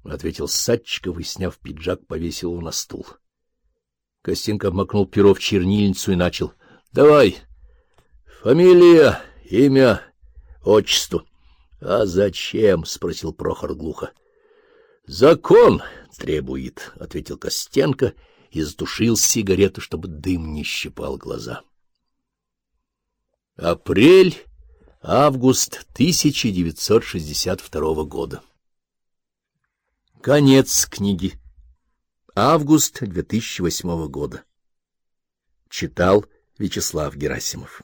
— ответил Садчиков и, сняв пиджак, повесил его на стул. Костенко обмакнул перо в чернильницу и начал. — Давай. Фамилия, имя, отчество. — А зачем? — спросил Прохор глухо. — Закон требует, — ответил Костенко и затушил сигарету, чтобы дым не щипал глаза. Апрель, август 1962 года. Конец книги. Август 2008 года. Читал Вячеслав Герасимов.